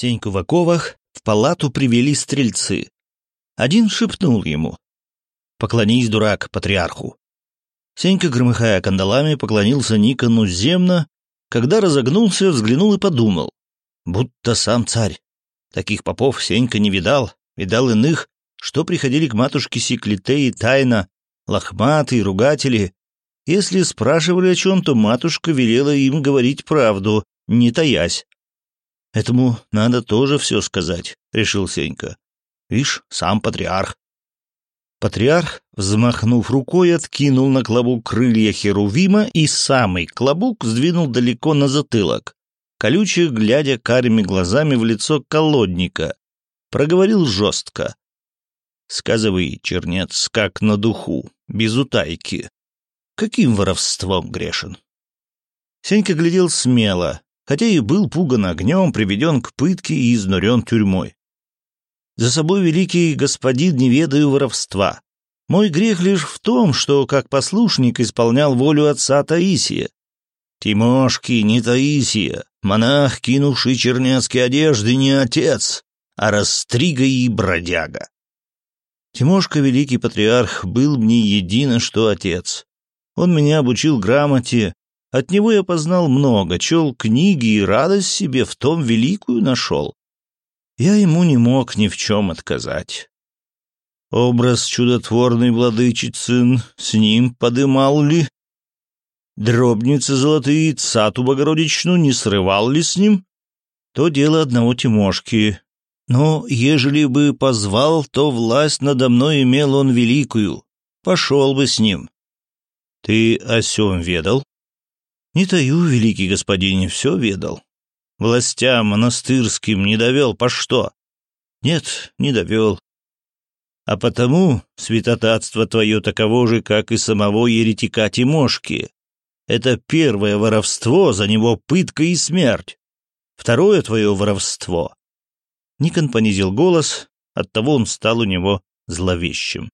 Сеньку в оковах в палату привели стрельцы. Один шепнул ему. «Поклонись, дурак, патриарху». Сенька, громыхая кандалами, поклонился Никону земно, когда разогнулся, взглянул и подумал. Будто сам царь. Таких попов Сенька не видал, видал иных, что приходили к матушке Секлитеи тайно, лохматые, ругатели. Если спрашивали о чем, то матушка велела им говорить правду, не таясь, Этому надо тоже все сказать, решил Сенька. Вишь, сам патриарх. Патриарх, взмахнув рукой, откинул на клобук крылья Херувима и самый клобук сдвинул далеко на затылок, колючий, глядя карими глазами в лицо колодника. Проговорил жестко. «Сказывай, чернец, как на духу, без утайки. Каким воровством грешен?» Сенька глядел смело, хотя и был пуган огнем, приведен к пытке и изнурен тюрьмой. За собой великий господин не ведаю воровства. Мой грех лишь в том, что как послушник исполнял волю отца Таисия. Тимошки не Таисия, монах, кинувший чернецкие одежды, не отец, а растрига и бродяга. Тимошка, великий патриарх, был мне едино что отец. Он меня обучил грамоте, от него я познал много, чел книги и радость себе в том великую нашел. Я ему не мог ни в чем отказать. Образ чудотворной владычицын с ним подымал ли? Дробницы золотые, цату богородичну не срывал ли с ним? То дело одного Тимошки. Но ежели бы позвал, то власть надо мной имел он великую. Пошел бы с ним. Ты о сём ведал? Не таю, великий господин, все ведал. Властям монастырским не довел, по что? Нет, не довел. А потому святотатство твое таково же, как и самого еретика Тимошки. Это первое воровство, за него пытка и смерть. Второе твое воровство. Никон понизил голос, оттого он стал у него зловещим.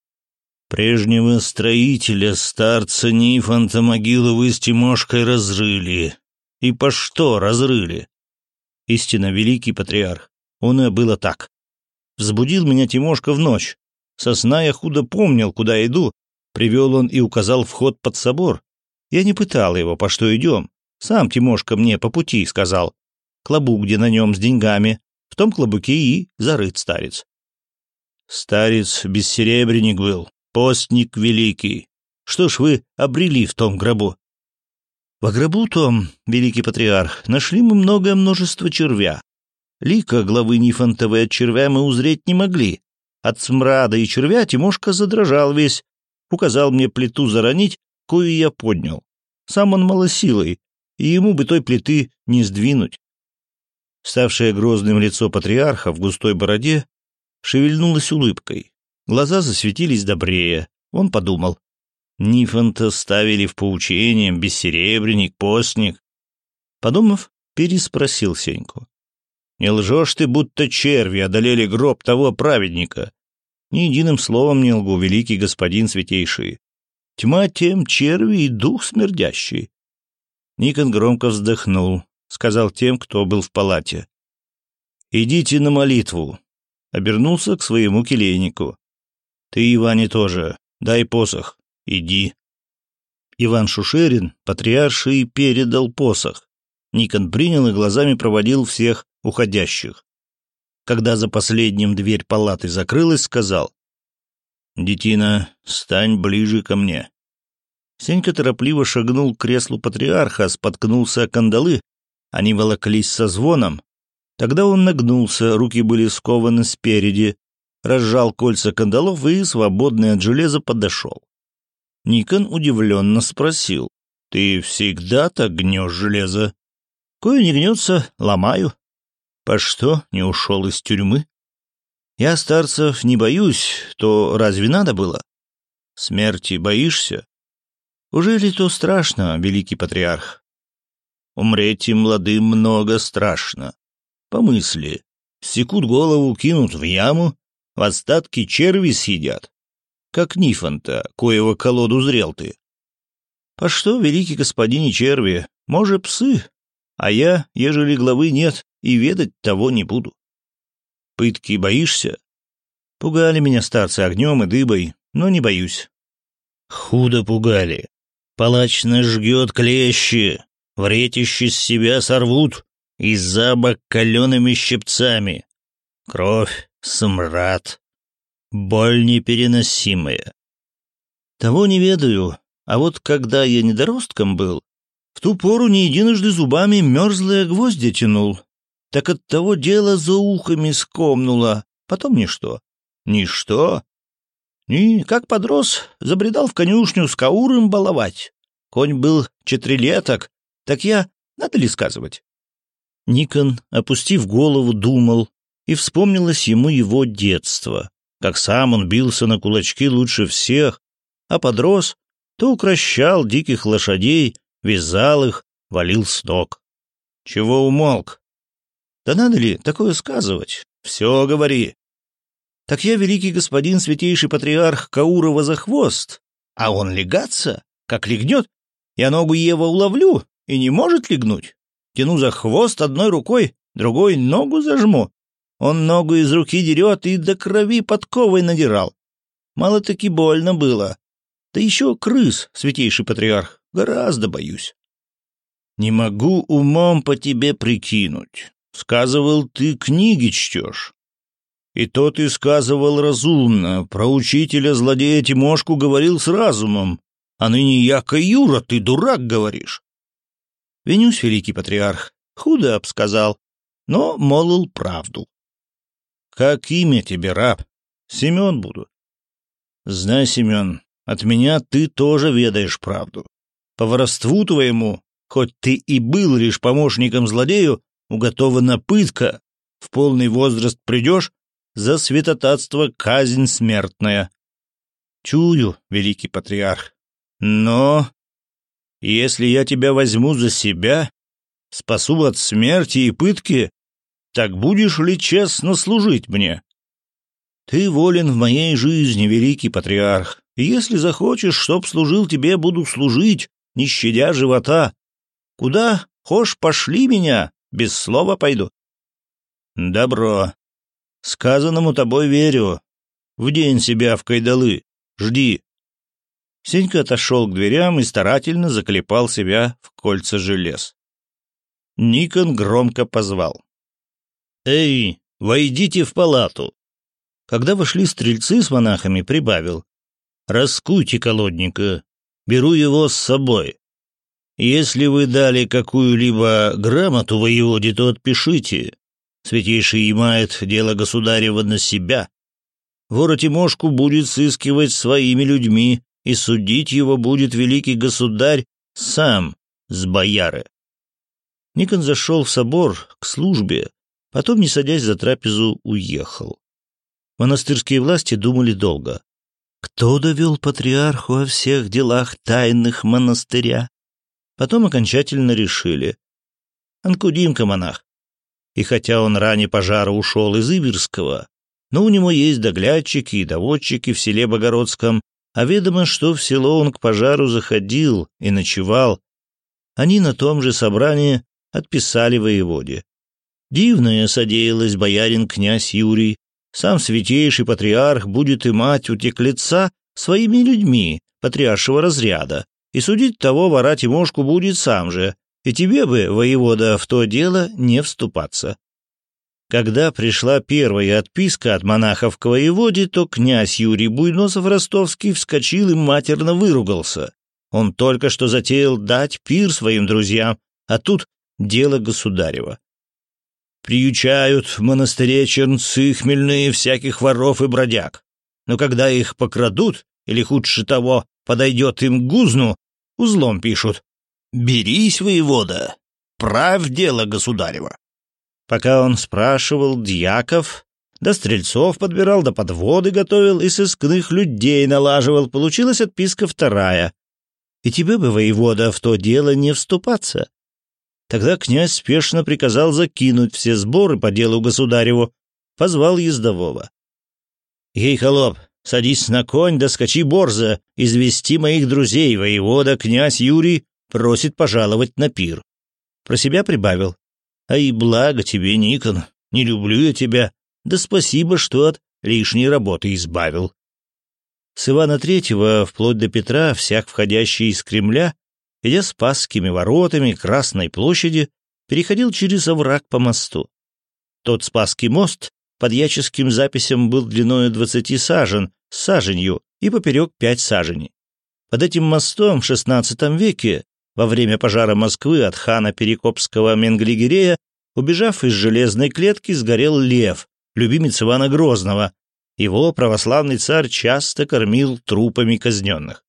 Прежнего строителя, старца Нифонта, могилы с Тимошкой разрыли. И по что разрыли? Истинно великий патриарх. Он и было так. Взбудил меня Тимошка в ночь. Со сна я худо помнил, куда иду. Привел он и указал вход под собор. Я не пытал его, по что идем. Сам Тимошка мне по пути сказал. Клобук, где на нем с деньгами. В том клобуке и зарыт старец. Старец бессеребренник был, постник великий, что ж вы обрели в том гробу? В гробу том, великий патриарх, нашли мы многое множество червя. Лика главы Нифонтовой от червя мы узреть не могли. От смрада и червя Тимошка задрожал весь, указал мне плиту заронить, кою я поднял. Сам он малосилый, и ему бы той плиты не сдвинуть. Ставшее грозным лицо патриарха в густой бороде шевельнулось улыбкой. Глаза засветились добрее. Он подумал. Нифонта ставили в поучение, бессеребренник, постник. Подумав, переспросил Сеньку. «Не лжешь ты, будто черви одолели гроб того праведника?» Ни единым словом не лгу, великий господин святейший. Тьма тем черви и дух смердящий. Никон громко вздохнул, сказал тем, кто был в палате. «Идите на молитву», обернулся к своему келейнику. Ты, Иване, тоже. Дай посох. Иди. Иван Шушерин, патриарш, и передал посох. Никон принял и глазами проводил всех уходящих. Когда за последним дверь палаты закрылась, сказал. «Детина, стань ближе ко мне». Сенька торопливо шагнул к креслу патриарха, споткнулся о кандалы. Они волоклись со звоном. Тогда он нагнулся, руки были скованы спереди, разжал кольца кандалов и, свободный от железа, подошел. Никон удивленно спросил. «Ты всегда так гнешь железо?» «Кое не гнется, ломаю». «По что не ушел из тюрьмы?» «Я старцев не боюсь, то разве надо было?» «Смерти боишься?» «Уже ли то страшно, великий патриарх?» «Умреть и молодым много страшно. Помысли, секут голову, кинут в яму, в остатки черви съедят. Как Нифонта, коего колоду зрел ты. По что, великий господин и черви, может, псы? А я, ежели главы нет, и ведать того не буду. Пытки боишься? Пугали меня старцы огнем и дыбой, но не боюсь. Худо пугали. Палач жгет клещи, вретище с себя сорвут из-за бок калеными щипцами. Кровь, смрад, боль непереносимая. Того не ведаю, а вот когда я недоростком был, в ту пору не единожды зубами мерзлые гвозди тянул. Так от того дело за ухами скомнуло, потом ничто. Ничто. И, как подрос, забредал в конюшню с каурым баловать. Конь был четырелеток, так я, надо ли сказывать? Никон, опустив голову, думал, и вспомнилось ему его детство, как сам он бился на кулачки лучше всех, а подрос, то укращал диких лошадей, вязал их, валил с ног. Чего умолк? Да надо ли такое сказывать? Все говори. Так я великий господин, святейший патриарх Каурова за хвост, а он легаться, как легнет, я ногу Ева уловлю и не может легнуть. Тяну за хвост одной рукой, другой ногу зажму, он ногу из руки дерет и до крови подковой надирал. Мало-таки больно было. Да еще крыс, святейший патриарх, гораздо боюсь. «Не могу умом по тебе прикинуть. Сказывал, ты книги чтешь». И то ты сказывал разумно, про учителя злодея Тимошку говорил с разумом, а ныне яко Юра, ты дурак говоришь. Винюсь, великий патриарх, худо обсказал, но молил правду. Как имя тебе, раб? Семен буду. Знай, Семен, от меня ты тоже ведаешь правду. По воровству твоему, хоть ты и был лишь помощником злодею, уготована пытка. В полный возраст придешь, за святотатство казнь смертная. Чую, великий патриарх, но если я тебя возьму за себя, спасу от смерти и пытки, так будешь ли честно служить мне? Ты волен в моей жизни, великий патриарх. Если захочешь, чтоб служил тебе, буду служить, не щадя живота. Куда хошь, пошли меня, без слова пойду. Добро. Сказанному тобой верю. В день себя в кайдалы. Жди. Сенька отошел к дверям и старательно заклепал себя в кольца желез. Никон громко позвал. «Эй, войдите в палату!» Когда вошли стрельцы с монахами, прибавил. «Раскуйте колодника, беру его с собой. Если вы дали какую-либо грамоту воеводе, то отпишите. Святейший имает дело государева на себя. Воротимошку будет сыскивать своими людьми, и судить его будет великий государь сам с бояры. Никон зашел в собор к службе, Потом, не садясь за трапезу, уехал. Монастырские власти думали долго. Кто довел патриарху о всех делах тайных монастыря? Потом окончательно решили. Анкудимка монах. И хотя он ранее пожара ушел из Иверского, но у него есть доглядчики и доводчики в селе Богородском, а ведомо, что в село он к пожару заходил и ночевал. Они на том же собрании отписали воеводе. Дивное содеялось боярин князь Юрий. Сам святейший патриарх будет и мать утеклеца своими людьми патриаршего разряда, и судить того ворать и мошку будет сам же, и тебе бы, воевода, в то дело не вступаться. Когда пришла первая отписка от монахов к воеводе, то князь Юрий Буйносов Ростовский вскочил и матерно выругался. Он только что затеял дать пир своим друзьям, а тут дело государева приючают в монастыре чернцы хмельные всяких воров и бродяг. Но когда их покрадут, или худше того, подойдет им гузну, узлом пишут «Берись, воевода, прав дело государева». Пока он спрашивал дьяков, до да стрельцов подбирал, до да подводы готовил и сыскных людей налаживал, получилась отписка вторая. И тебе бы, воевода, в то дело не вступаться. Тогда князь спешно приказал закинуть все сборы по делу государеву, позвал ездового. «Ей, холоп, садись на конь, доскочи да борза, извести моих друзей, воевода, князь Юрий просит пожаловать на пир». Про себя прибавил. «А и благо тебе, Никон, не люблю я тебя, да спасибо, что от лишней работы избавил». С Ивана Третьего вплоть до Петра всяк, входящий из Кремля, идя Спасскими воротами Красной площади, переходил через овраг по мосту. Тот Спасский мост под яческим записям был длиною двадцати сажен с саженью и поперек пять саженей. Под этим мостом в XVI веке, во время пожара Москвы от хана Перекопского Менглигерея, убежав из железной клетки, сгорел лев, любимец Ивана Грозного. Его православный царь часто кормил трупами казненных.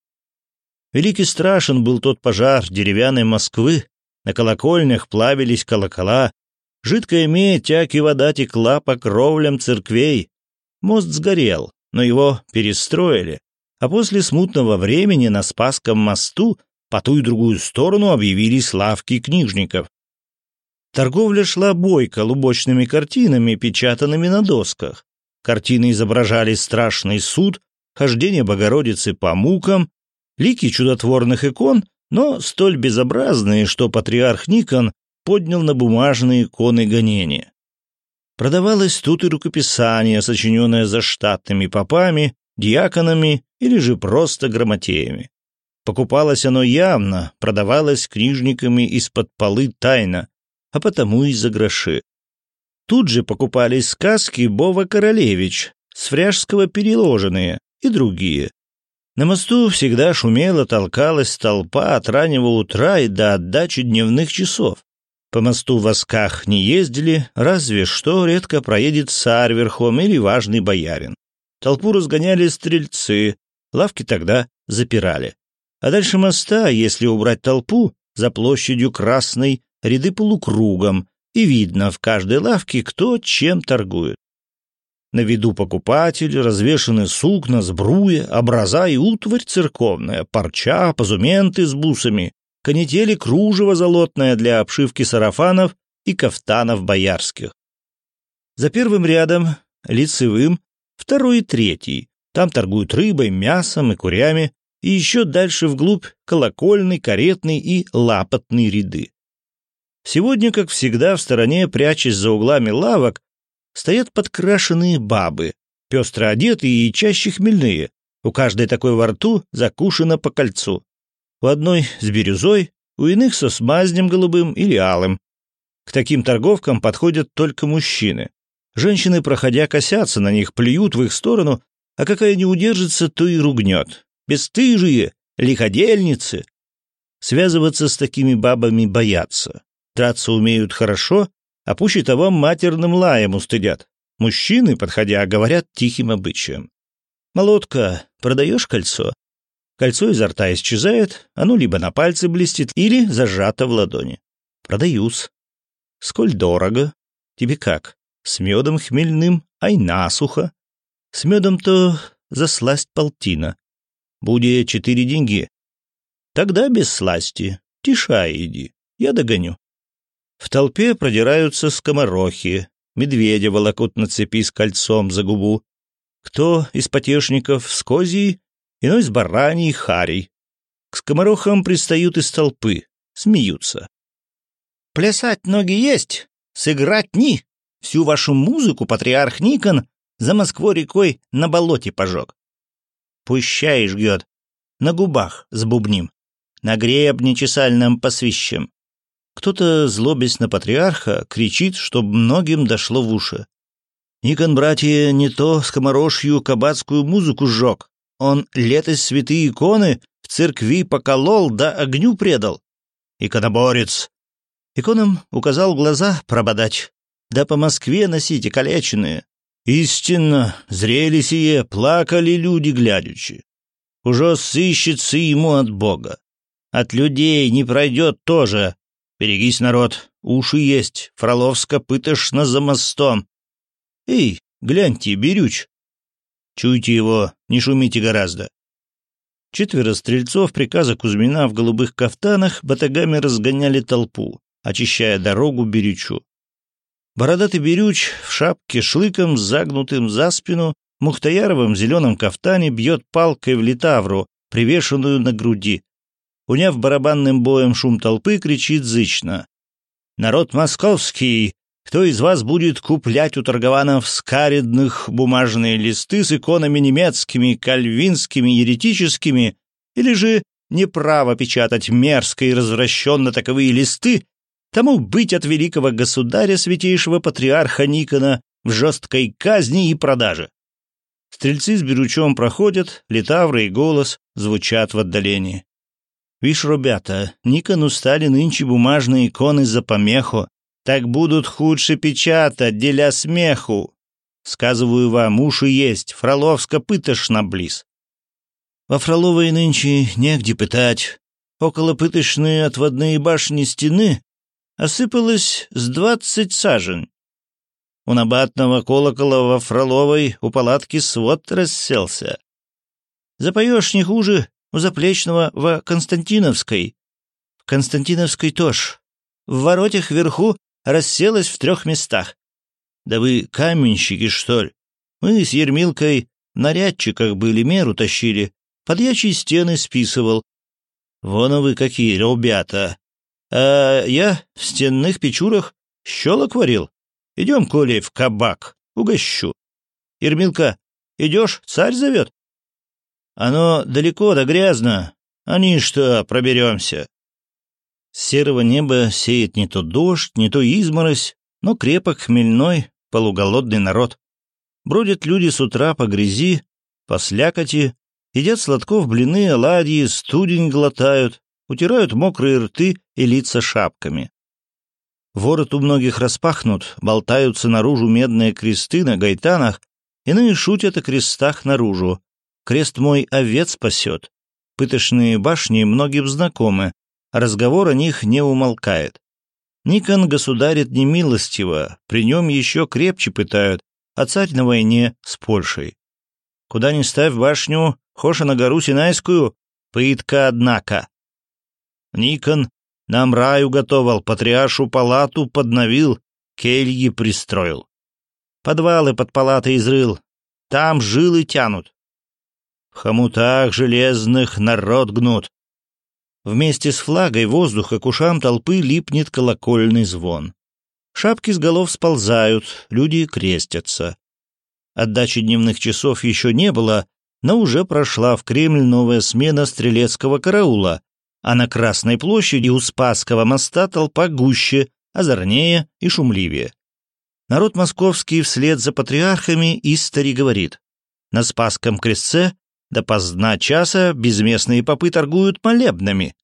Великий страшен был тот пожар деревянной Москвы, на колокольнях плавились колокола, жидкая медь, и вода текла по кровлям церквей. Мост сгорел, но его перестроили, а после смутного времени на Спасском мосту по ту и другую сторону объявились лавки книжников. Торговля шла бойко лубочными картинами, печатанными на досках. Картины изображали страшный суд, хождение Богородицы по мукам, Лики чудотворных икон, но столь безобразные, что патриарх Никон поднял на бумажные иконы гонения. Продавалось тут и рукописание, сочиненное заштатными попами, диаконами или же просто грамотеями. Покупалось оно явно, продавалось книжниками из-под полы тайно, а потому и за гроши. Тут же покупались сказки Бова Королевич, с фряжского переложенные и другие, на мосту всегда шумела, толкалась толпа от раннего утра и до отдачи дневных часов. По мосту в Осках не ездили, разве что редко проедет царь верхом или важный боярин. Толпу разгоняли стрельцы, лавки тогда запирали. А дальше моста, если убрать толпу, за площадью Красной ряды полукругом, и видно в каждой лавке, кто чем торгует. На виду покупатель, развешаны сукна, сбруя, образа и утварь церковная, парча, позументы с бусами, канители кружево золотное для обшивки сарафанов и кафтанов боярских. За первым рядом, лицевым, второй и третий. Там торгуют рыбой, мясом и курями, и еще дальше вглубь колокольный, каретный и лапотный ряды. Сегодня, как всегда, в стороне, прячась за углами лавок, стоят подкрашенные бабы, пестро одетые и чаще хмельные. У каждой такой во рту закушено по кольцу. У одной с бирюзой, у иных со смазнем голубым или алым. К таким торговкам подходят только мужчины. Женщины, проходя, косятся на них, плюют в их сторону, а какая не удержится, то и ругнет. Бестыжие, лиходельницы. Связываться с такими бабами боятся. Драться умеют хорошо, а пуще того матерным лаем устыдят. Мужчины, подходя, говорят тихим обычаем. «Молодка, продаешь кольцо?» Кольцо изо рта исчезает, оно либо на пальце блестит, или зажато в ладони. «Продаюсь». «Сколь дорого?» «Тебе как? С медом хмельным, ай насухо?» «С медом-то засласть полтина. Буде четыре деньги». «Тогда без сласти. Тиша иди. Я догоню». В толпе продираются скоморохи, медведя волокут на цепи с кольцом за губу. Кто из потешников с козьей, иной с бараней харей. К скоморохам пристают из толпы, смеются. «Плясать ноги есть, сыграть ни, всю вашу музыку патриарх Никон за Москвой рекой на болоте пожег. Пущай жгет, на губах с бубним, на гребне чесальном посвищем, кто-то, злобясь на патриарха, кричит, чтоб многим дошло в уши. «Никон, братья, не то скоморошью кабацкую музыку сжег. Он летость святые иконы в церкви поколол да огню предал. Иконоборец!» Иконам указал глаза прободать. «Да по Москве носите калеченные. Истинно, зрели сие, плакали люди глядячи. Уже сыщется ему от Бога. От людей не пройдет тоже, Берегись, народ, уши есть, Фроловска пытошно за мостом. Эй, гляньте, Берюч. Чуйте его, не шумите гораздо. Четверо стрельцов приказа Кузьмина в голубых кафтанах батагами разгоняли толпу, очищая дорогу Берючу. Бородатый Берюч в шапке шлыком, загнутым за спину, мухтаяровым зеленом кафтане бьет палкой в литавру, привешенную на груди уняв барабанным боем шум толпы, кричит зычно. «Народ московский! Кто из вас будет куплять у торгованов скаредных бумажные листы с иконами немецкими, кальвинскими, еретическими? Или же неправо печатать мерзко и развращенно таковые листы, тому быть от великого государя святейшего патриарха Никона в жесткой казни и продаже. Стрельцы с беручом проходят, литавры и голос звучат в отдалении. Вишь, ребята, Никону стали нынче бумажные иконы за помеху. Так будут худше печатать, деля смеху. Сказываю вам, уши есть, Фроловска пытошна близ. Во Фроловой нынче негде пытать. Около пыточной отводной башни стены осыпалось с двадцать сажен. У набатного колокола во Фроловой у палатки свод расселся. Запоешь не хуже, у Заплечного в Константиновской. В Константиновской тоже. В воротях вверху расселась в трех местах. Да вы каменщики, что ли? Мы с Ермилкой нарядчиках были, меру тащили, подьячие стены списывал. Вон вы какие, ребята. А я в стенных печурах щелок варил. Идем, Коля, в кабак, угощу. Ермилка, идешь, царь зовет? Оно далеко да грязно, а ничто, проберемся. С серого неба сеет не то дождь, не то изморозь, но крепок, хмельной, полуголодный народ. Бродят люди с утра по грязи, по слякоти, едят сладков блины, оладьи, студень глотают, утирают мокрые рты и лица шапками. Ворот у многих распахнут, болтаются наружу медные кресты на гайтанах, иные шутят о крестах наружу, Крест мой овец спасет. Пыточные башни многим знакомы, разговор о них не умолкает. Никон государит немилостиво, при нем еще крепче пытают, а царь на войне с Польшей. Куда ни ставь башню, хоша на гору Синайскую, пытка однако. Никон нам Раю готовал, патриаршу палату подновил, кельи пристроил. Подвалы под палаты изрыл, там жилы тянут в хомутах железных народ гнут. Вместе с флагой воздуха к ушам толпы липнет колокольный звон. Шапки с голов сползают, люди крестятся. Отдачи дневных часов еще не было, но уже прошла в Кремль новая смена стрелецкого караула, а на Красной площади у Спасского моста толпа гуще, озорнее и шумливее. Народ московский вслед за патриархами истори говорит. На Спасском крестце до поздна часа безместные попы торгуют молебнами.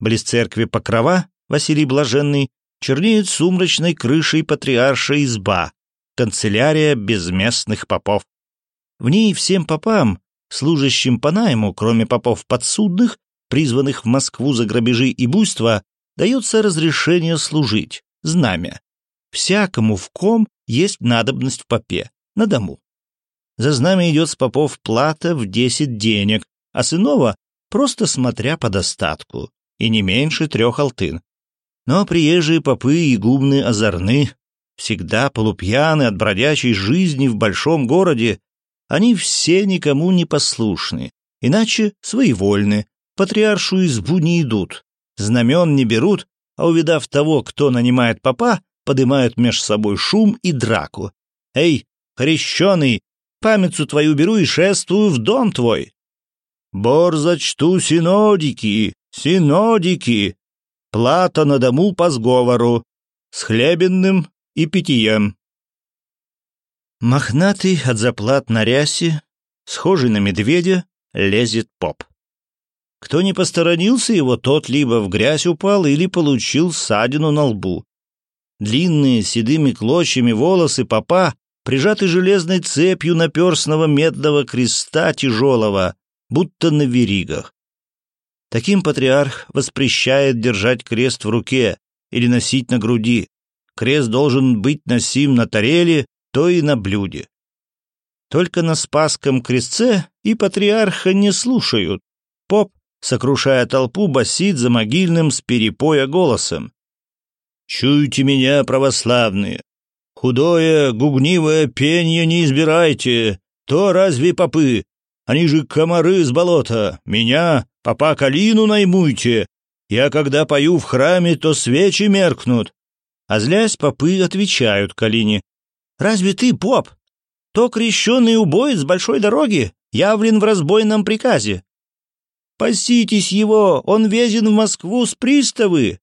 Близ церкви Покрова Василий Блаженный чернеет сумрачной крышей патриарша изба, канцелярия безместных попов. В ней всем попам, служащим по найму, кроме попов подсудных, призванных в Москву за грабежи и буйства, дается разрешение служить, знамя. Всякому в ком есть надобность в попе, на дому. За знамя идет с попов плата в десять денег, а сынова просто смотря по достатку, и не меньше трех алтын. Но приезжие попы и губны озорны, всегда полупьяны от бродячей жизни в большом городе, они все никому не послушны, иначе своевольны, патриаршу избу не идут, знамен не берут, а увидав того, кто нанимает попа, поднимают меж собой шум и драку. «Эй, хрещеный, Памятцу твою беру и шествую в дом твой. Борзач чту синодики, синодики. Плата на дому по сговору, с хлебенным и питьем. Мохнатый от заплат на рясе, схожий на медведя, лезет поп. Кто не посторонился его, тот либо в грязь упал, или получил ссадину на лбу. Длинные седыми клочьями волосы попа прижатый железной цепью наперстного медного креста тяжелого, будто на веригах. Таким патриарх воспрещает держать крест в руке или носить на груди. Крест должен быть носим на тареле, то и на блюде. Только на Спасском крестце и патриарха не слушают. Поп, сокрушая толпу, басит за могильным с перепоя голосом. «Чуйте меня, православные! Худое, гугнивое пенье не избирайте, то разве попы? Они же комары с болота. Меня, попа Калину наймуйте. Я когда пою в храме, то свечи меркнут. А злясь попы отвечают Калине. Разве ты поп? То крещенный убоец с большой дороги, явлен в разбойном приказе. Паситесь его, он везен в Москву с приставы.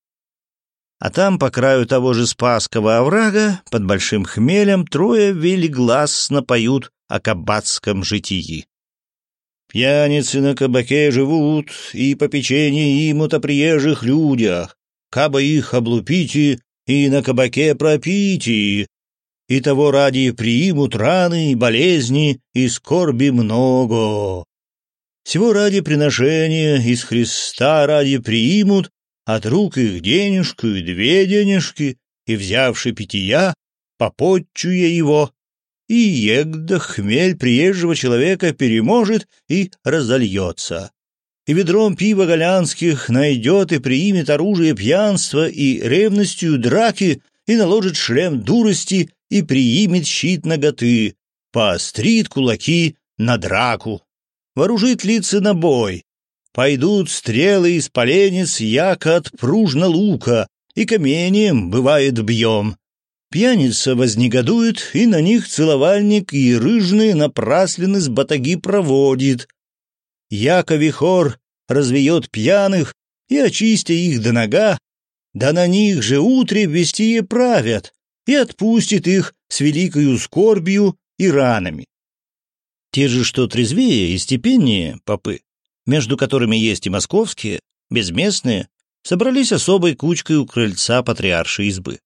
А там, по краю того же Спасского оврага, под большим хмелем, трое велигласно поют о кабацком житии. «Пьяницы на кабаке живут, и по печенье имут о приезжих людях. Кабы их облупите, и на кабаке пропите, и того ради приимут раны, и болезни, и скорби много. Всего ради приношения из Христа ради приимут, от рук их денежку и две денежки, и, взявши питья, я его, и егда хмель приезжего человека переможет и разольется. И ведром пива голянских найдет и примет оружие пьянства и ревностью драки, и наложит шлем дурости, и приимет щит наготы, поострит кулаки на драку, вооружит лица на бой, пойдут стрелы из поленец, яко от пружна лука, и каменьем, бывает, бьем. Пьяница вознегодует, и на них целовальник и рыжный напраслены с батаги проводит. Якови хор развеет пьяных, и очистя их до нога, да на них же утре вестие правят, и отпустит их с великою скорбью и ранами. Те же, что трезвее и степеннее попы, между которыми есть и московские, безместные, собрались особой кучкой у крыльца патриаршей избы.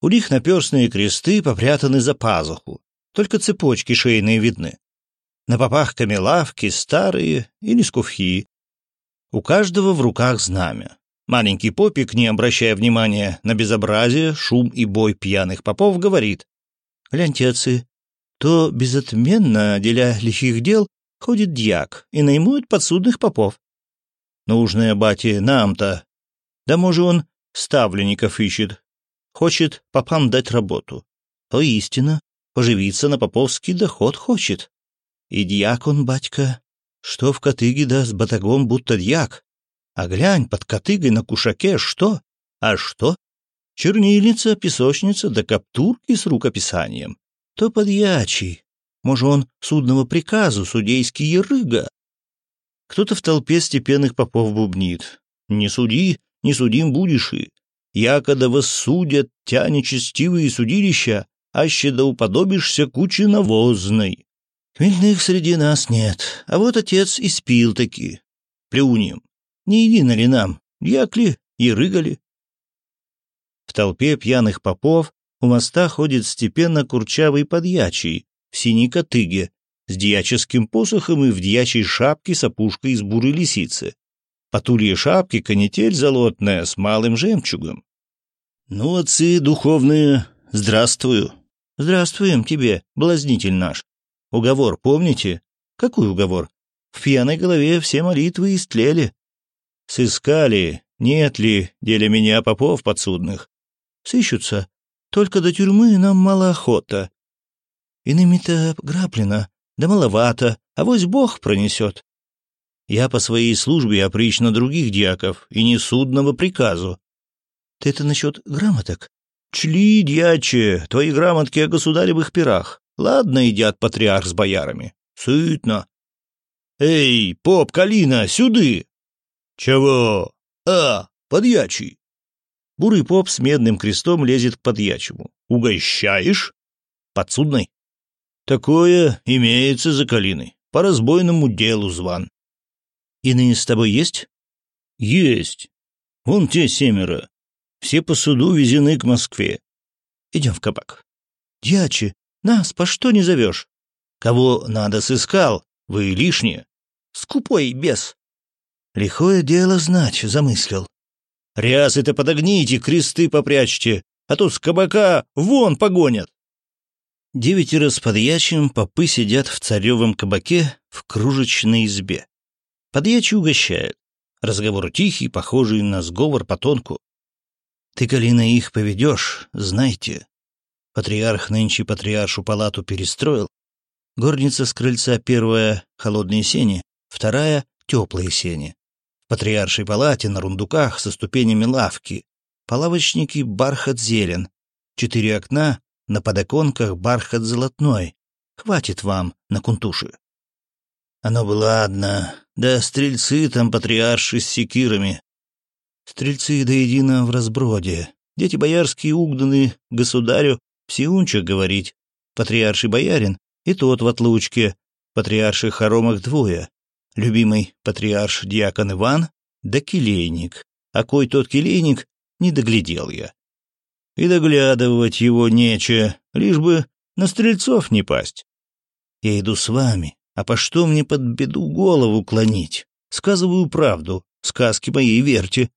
У них наперстные кресты попрятаны за пазуху, только цепочки шейные видны. На попах камелавки старые или скуфьи. У каждого в руках знамя. Маленький попик, не обращая внимания на безобразие, шум и бой пьяных попов, говорит. «Гляньте, отцы, то безотменно, деля лихих дел, ходит дьяк и наймует подсудных попов. Нужное бате нам-то. Да, может, он ставленников ищет. Хочет попам дать работу. То истина, поживиться на поповский доход хочет. И дьяк он, батька, что в котыге да с батагом будто дьяк. А глянь, под котыгой на кушаке что? А что? Чернильница, песочница да каптурки с рукописанием. То подьячий, может он судного приказу, судейский ерыга? Кто-то в толпе степенных попов бубнит. «Не суди, не судим будешь и. Якода воссудят тя нечестивые судилища, аще да уподобишься куче навозной. Хмельных среди нас нет, а вот отец и спил таки. Плюнем. Не едино ли нам, якли ерыгали?» В толпе пьяных попов у моста ходит степенно курчавый подьячий, в синей котыге, с дьяческим посохом и в дьячей шапке с опушкой из бурой лисицы. По шапки канитель золотная с малым жемчугом. «Ну, отцы духовные, здравствую!» «Здравствуем тебе, блазнитель наш!» «Уговор помните?» «Какой уговор?» «В пьяной голове все молитвы истлели». «Сыскали, нет ли, деля меня попов подсудных?» «Сыщутся. Только до тюрьмы нам мало охота. Иными-то граплено, да маловато, а вось Бог пронесет. Я по своей службе оприч на других дьяков и не судного приказу. Ты это насчет грамоток? Чли, дьяче, твои грамотки о государевых пирах. Ладно, едят патриарх с боярами. Сытно. Эй, поп, Калина, сюды! Чего? А, подьячий. Бурый поп с медным крестом лезет к подьячему. Угощаешь? Подсудный? Такое имеется за Калиной. По разбойному делу зван. Иные с тобой есть? Есть. Вон те семеро. Все по суду везены к Москве. Идем в кабак. Дьячи, нас по что не зовешь? Кого надо сыскал, вы лишнее. Скупой бес. Лихое дело знать, замыслил. Рясы-то подогните, кресты попрячьте, а то с кабака вон погонят. Девять раз подьячим попы сидят в царевом кабаке в кружечной избе. Подьячий угощает. Разговор тихий, похожий на сговор по тонку. Ты, Калина, их поведешь, знайте. Патриарх нынче патриаршу палату перестроил. Горница с крыльца первая — холодные сени, вторая — теплые сени. В патриаршей палате на рундуках со ступенями лавки. Полавочники бархат зелен. Четыре окна на подоконках бархат золотной. Хватит вам на кунтуши. Оно было одно, да стрельцы там патриарши с секирами. Стрельцы до едино в разброде. Дети боярские угнаны государю всеунчик говорить. Патриарший боярин и тот в отлучке. Патриарши хоромах двое. Любимый патриарш диакон Иван да килейник. А кой тот килейник не доглядел я и доглядывать его нечего, лишь бы на стрельцов не пасть. Я иду с вами, а по что мне под беду голову клонить? Сказываю правду, сказки моей верьте.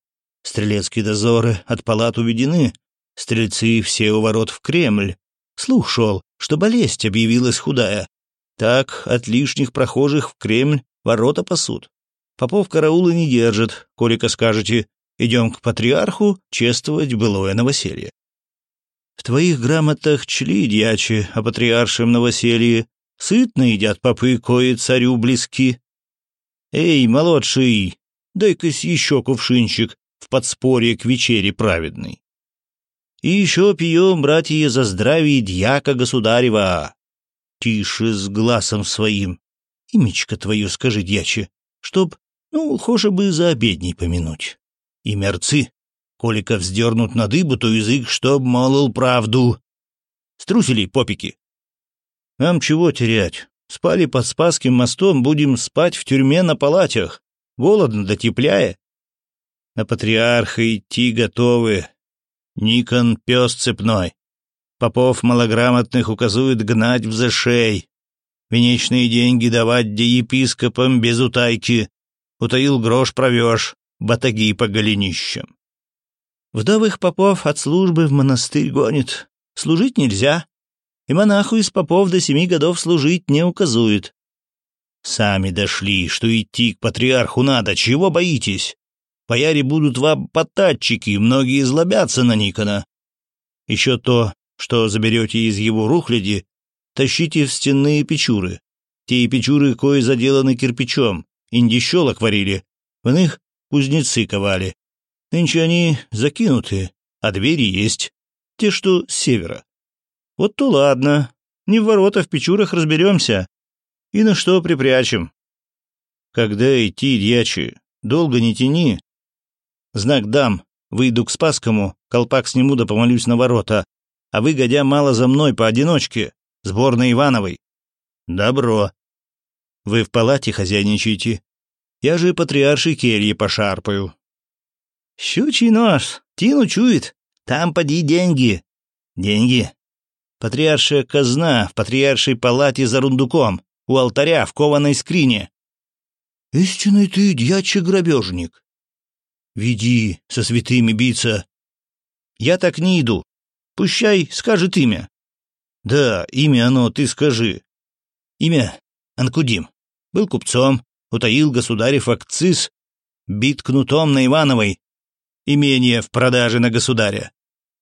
Стрелецкие дозоры от палат уведены, стрельцы все у ворот в Кремль. Слух шел, что болезнь объявилась худая. Так от лишних прохожих в Кремль ворота пасут. Попов караулы не держит, колика скажете, идем к патриарху чествовать былое новоселье. В твоих грамотах чли дьячи о патриаршем новоселье, сытно едят попы, кои царю близки. Эй, молодший, дай-кась еще кувшинчик в подспорье к вечере праведной. И еще пьем, братья, за здравие дьяка государева. Тише с глазом своим. Имечко твое скажи, дьяче, чтоб, ну, хоже бы за обедней помянуть. И мерцы, Коликов вздернут на дыбу-то язык, чтоб молол правду. Струсили попики. Нам чего терять? Спали под Спасским мостом, будем спать в тюрьме на палатях. Голодно да тепляя. На патриарха идти готовы. Никон — пес цепной. Попов малограмотных указует гнать в зашей. Венечные деньги давать де епископам без утайки. Утаил грош провешь, батаги по голенищам. Вдовых попов от службы в монастырь гонит. Служить нельзя. И монаху из попов до семи годов служить не указует. Сами дошли, что идти к патриарху надо, чего боитесь? Бояре будут вам потатчики, многие злобятся на Никона. Еще то, что заберете из его рухляди, тащите в стенные печуры. Те печуры кои заделаны кирпичом, индищелок варили, в них кузнецы ковали. Нынче они закинуты, а двери есть. Те, что с севера. Вот то ладно. Не в ворота, в печурах разберемся. И на что припрячем. Когда идти, дьячи? Долго не тяни. Знак дам. Выйду к Спасскому, колпак сниму да помолюсь на ворота. А вы, годя, мало за мной поодиночке. Сборной Ивановой. Добро. Вы в палате хозяйничаете. Я же патриаршей келье пошарпаю. Щучий нос, Тину чует, там поди деньги. Деньги. Патриаршая казна в патриаршей палате за рундуком, у алтаря в кованой скрине. Истинный ты, дьячий-грабежник. Веди со святыми биться. Я так не иду. Пущай, скажет имя. Да, имя оно ну, ты скажи. Имя Анкудим. Был купцом, утаил государев акциз, бит кнутом на Ивановой, имение в продаже на государя.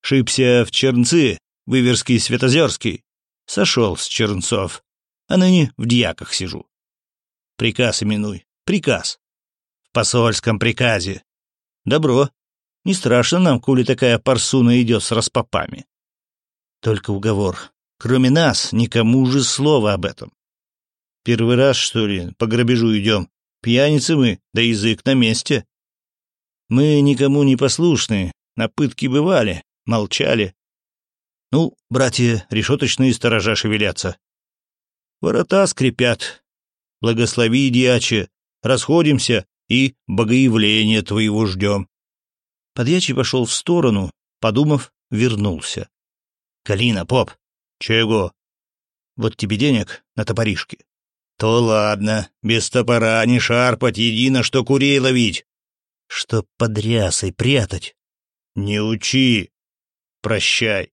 Шибся в Чернцы, Выверский Светозерский. Сошел с Чернцов, а ныне в дьяках сижу. Приказ именуй, приказ. В посольском приказе. Добро. Не страшно нам, коли такая парсуна идет с распопами. Только уговор. Кроме нас, никому же слова об этом. Первый раз, что ли, по грабежу идем. Пьяницы мы, да язык на месте. Мы никому не послушны, на пытки бывали, молчали. Ну, братья, решеточные сторожа шевелятся. Ворота скрипят. Благослови, дьяче, расходимся и богоявления твоего ждем. Подьячий пошел в сторону, подумав, вернулся. — Калина, поп! — Чего? — Вот тебе денег на топоришки. — То ладно, без топора не шарпать, едино что курей ловить что под рясой прятать. Не учи. Прощай.